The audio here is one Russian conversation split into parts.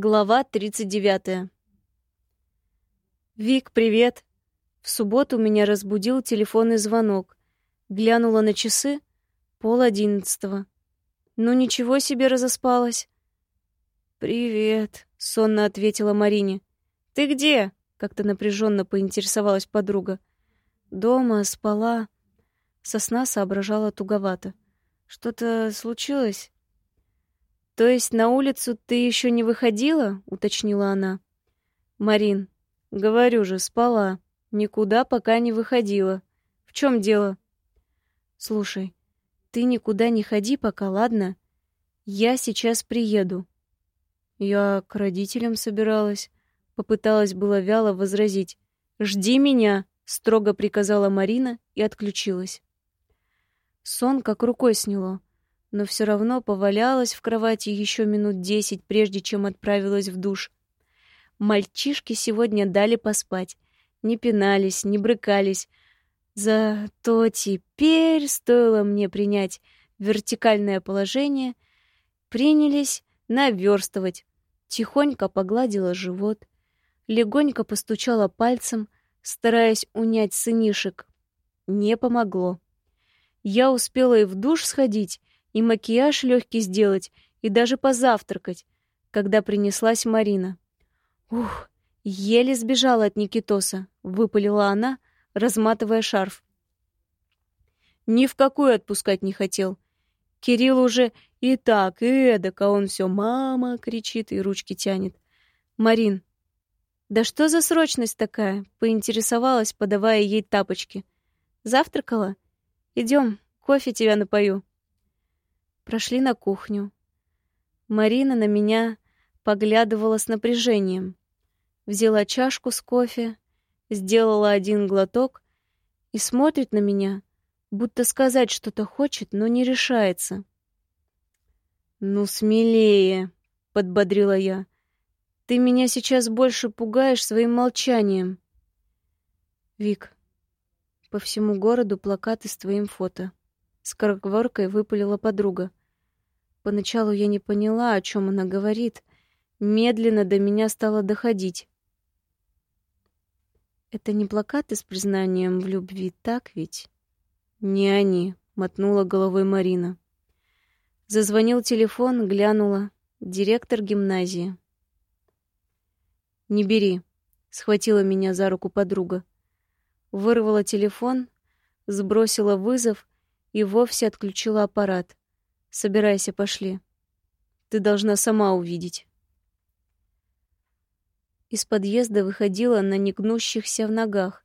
Глава 39. «Вик, привет!» В субботу меня разбудил телефонный звонок. Глянула на часы. Пол одиннадцатого. «Ну ничего себе разоспалась!» «Привет!» — сонно ответила Марине. «Ты где?» — как-то напряженно поинтересовалась подруга. «Дома, спала». Со сна соображала туговато. «Что-то случилось?» «То есть на улицу ты еще не выходила?» — уточнила она. «Марин, говорю же, спала. Никуда пока не выходила. В чем дело?» «Слушай, ты никуда не ходи пока, ладно? Я сейчас приеду». «Я к родителям собиралась», — попыталась было вяло возразить. «Жди меня», — строго приказала Марина и отключилась. Сон как рукой сняло но все равно повалялась в кровати еще минут десять, прежде чем отправилась в душ. Мальчишки сегодня дали поспать. Не пинались, не брыкались. Зато теперь стоило мне принять вертикальное положение, принялись наверстывать. Тихонько погладила живот, легонько постучала пальцем, стараясь унять сынишек. Не помогло. Я успела и в душ сходить, и макияж легкий сделать, и даже позавтракать, когда принеслась Марина. Ух, еле сбежала от Никитоса, выпалила она, разматывая шарф. Ни в какую отпускать не хотел. Кирилл уже и так, и эдак, а он все «мама» кричит и ручки тянет. «Марин, да что за срочность такая?» — поинтересовалась, подавая ей тапочки. «Завтракала? Идем, кофе тебя напою». Прошли на кухню. Марина на меня поглядывала с напряжением. Взяла чашку с кофе, сделала один глоток и смотрит на меня, будто сказать что-то хочет, но не решается. «Ну, смелее!» — подбодрила я. «Ты меня сейчас больше пугаешь своим молчанием». «Вик, по всему городу плакаты с твоим фото». Скороговоркой выпалила подруга. Поначалу я не поняла, о чем она говорит. Медленно до меня стало доходить. Это не плакаты с признанием в любви, так ведь? Не они, мотнула головой Марина. Зазвонил телефон, глянула. Директор гимназии. Не бери, схватила меня за руку подруга. Вырвала телефон, сбросила вызов и вовсе отключила аппарат. Собирайся, пошли. Ты должна сама увидеть. Из подъезда выходила на негнущихся в ногах.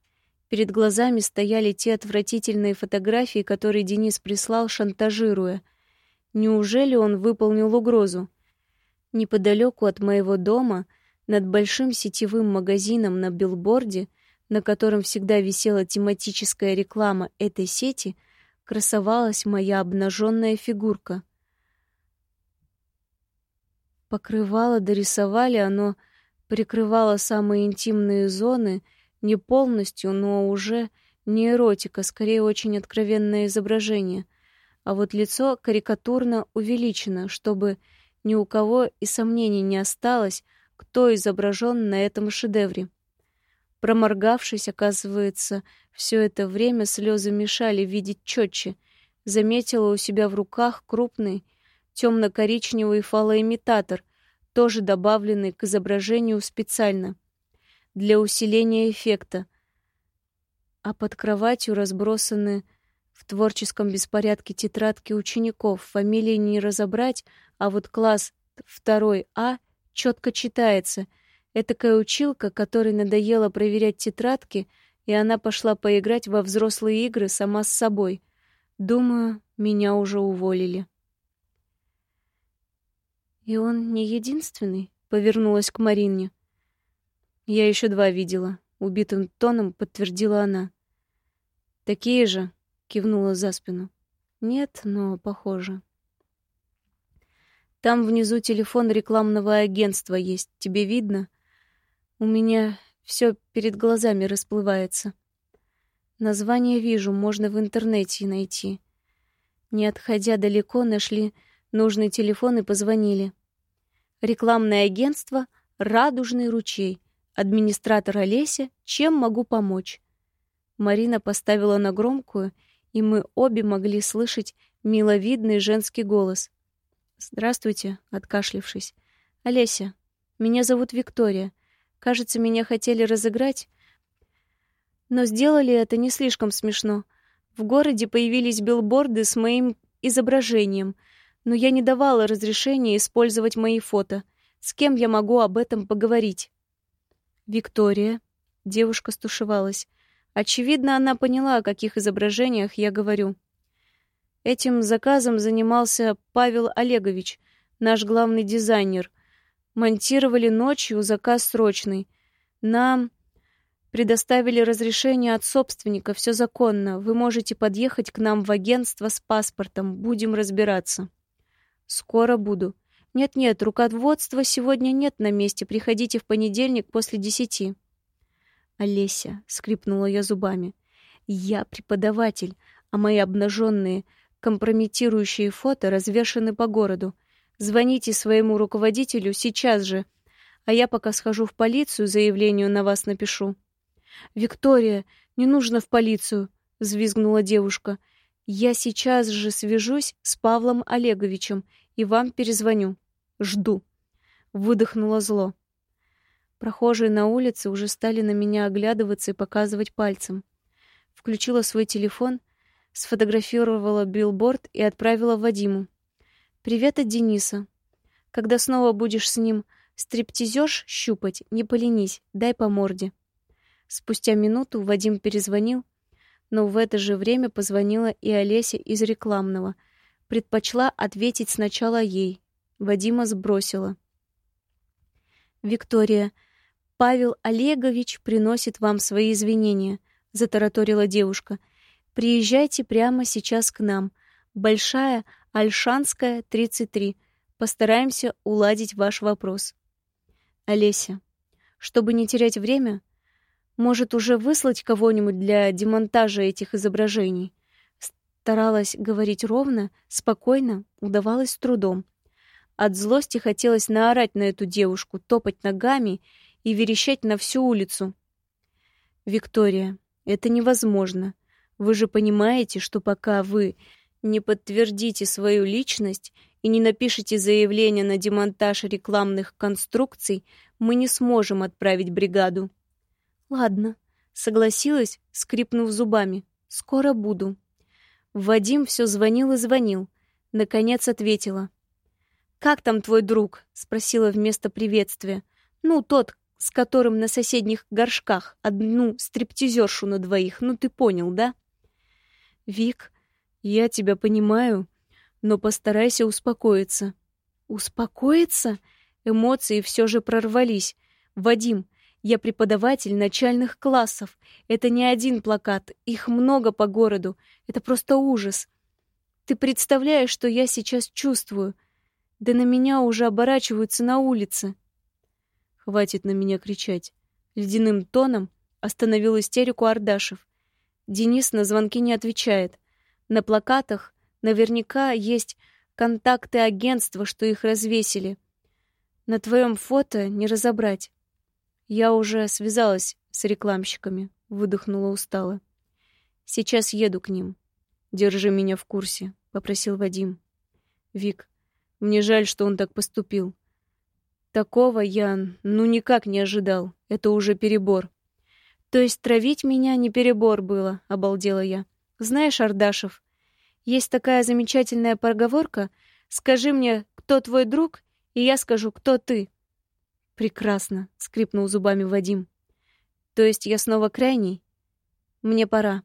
Перед глазами стояли те отвратительные фотографии, которые Денис прислал, шантажируя. Неужели он выполнил угрозу? Неподалеку от моего дома, над большим сетевым магазином на билборде, на котором всегда висела тематическая реклама этой сети — красовалась моя обнаженная фигурка. Покрывало дорисовали, оно прикрывало самые интимные зоны, не полностью, но уже не эротика, скорее очень откровенное изображение. А вот лицо карикатурно увеличено, чтобы ни у кого и сомнений не осталось, кто изображен на этом шедевре. Проморгавшись, оказывается, все это время слезы мешали видеть четче. Заметила у себя в руках крупный темно-коричневый фалоимитатор, тоже добавленный к изображению специально, для усиления эффекта. А под кроватью разбросаны в творческом беспорядке тетрадки учеников. Фамилии не разобрать, а вот класс 2 А четко читается — Этакая училка, которой надоело проверять тетрадки, и она пошла поиграть во взрослые игры сама с собой. Думаю, меня уже уволили. И он не единственный, повернулась к Марине. Я еще два видела, убитым тоном подтвердила она. Такие же, кивнула за спину. Нет, но похоже. Там внизу телефон рекламного агентства есть. Тебе видно? У меня все перед глазами расплывается. Название вижу, можно в интернете найти. Не отходя далеко, нашли нужный телефон и позвонили. Рекламное агентство «Радужный ручей». Администратор Олеся. Чем могу помочь? Марина поставила на громкую, и мы обе могли слышать миловидный женский голос. «Здравствуйте», — откашлившись. «Олеся, меня зовут Виктория. Кажется, меня хотели разыграть, но сделали это не слишком смешно. В городе появились билборды с моим изображением, но я не давала разрешения использовать мои фото. С кем я могу об этом поговорить?» «Виктория». Девушка стушевалась. Очевидно, она поняла, о каких изображениях я говорю. Этим заказом занимался Павел Олегович, наш главный дизайнер. Монтировали ночью, заказ срочный. Нам предоставили разрешение от собственника, все законно. Вы можете подъехать к нам в агентство с паспортом, будем разбираться. Скоро буду. Нет-нет, руководства сегодня нет на месте, приходите в понедельник после десяти. Олеся, скрипнула я зубами. Я преподаватель, а мои обнаженные, компрометирующие фото развешаны по городу. Звоните своему руководителю сейчас же, а я пока схожу в полицию, заявлению на вас напишу. Виктория, не нужно в полицию, взвизгнула девушка. Я сейчас же свяжусь с Павлом Олеговичем и вам перезвоню. Жду. Выдохнула зло. Прохожие на улице уже стали на меня оглядываться и показывать пальцем. Включила свой телефон, сфотографировала билборд и отправила Вадиму. «Привет от Дениса. Когда снова будешь с ним стриптизёж щупать, не поленись, дай по морде». Спустя минуту Вадим перезвонил, но в это же время позвонила и Олеся из рекламного. Предпочла ответить сначала ей. Вадима сбросила. «Виктория, Павел Олегович приносит вам свои извинения, затараторила девушка. Приезжайте прямо сейчас к нам. Большая Альшанская, 33. Постараемся уладить ваш вопрос. Олеся, чтобы не терять время, может уже выслать кого-нибудь для демонтажа этих изображений. Старалась говорить ровно, спокойно, удавалось с трудом. От злости хотелось наорать на эту девушку, топать ногами и верещать на всю улицу. «Виктория, это невозможно. Вы же понимаете, что пока вы не подтвердите свою личность и не напишете заявление на демонтаж рекламных конструкций, мы не сможем отправить бригаду». «Ладно», — согласилась, скрипнув зубами. «Скоро буду». Вадим все звонил и звонил. Наконец ответила. «Как там твой друг?» — спросила вместо приветствия. «Ну, тот, с которым на соседних горшках одну стриптизершу на двоих, ну ты понял, да? Вик, я тебя понимаю, но постарайся успокоиться. Успокоиться? Эмоции все же прорвались. Вадим, я преподаватель начальных классов. Это не один плакат, их много по городу. Это просто ужас. Ты представляешь, что я сейчас чувствую? Да на меня уже оборачиваются на улице. Хватит на меня кричать. Ледяным тоном остановил истерику Ардашев. Денис на звонки не отвечает. На плакатах наверняка есть контакты агентства, что их развесили. На твоем фото не разобрать. Я уже связалась с рекламщиками, выдохнула устало. Сейчас еду к ним. Держи меня в курсе, попросил Вадим. Вик, мне жаль, что он так поступил. Такого я, ну, никак не ожидал. Это уже перебор. То есть травить меня не перебор было, обалдела я. Знаешь, Ардашев, есть такая замечательная поговорка «Скажи мне, кто твой друг, и я скажу, кто ты». Прекрасно, скрипнул зубами Вадим. То есть я снова крайний? Мне пора.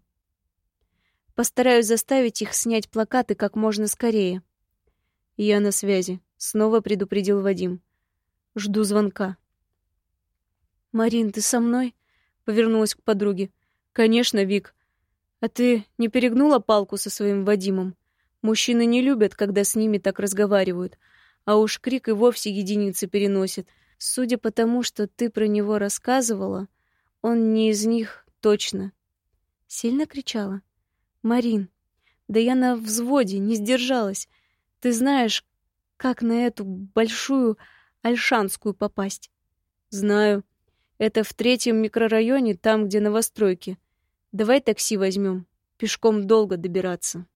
Постараюсь заставить их снять плакаты как можно скорее. Я на связи, снова предупредил Вадим. Жду звонка. «Марин, ты со мной?» — повернулась к подруге. «Конечно, Вик. А ты не перегнула палку со своим Вадимом? Мужчины не любят, когда с ними так разговаривают, а уж крик и вовсе единицы переносит. Судя по тому, что ты про него рассказывала, он не из них точно». Сильно кричала. «Марин, да я на взводе, не сдержалась. Ты знаешь, как на эту большую Альшанскую попасть. Знаю. Это в третьем микрорайоне, там, где новостройки. Давай такси возьмем. Пешком долго добираться.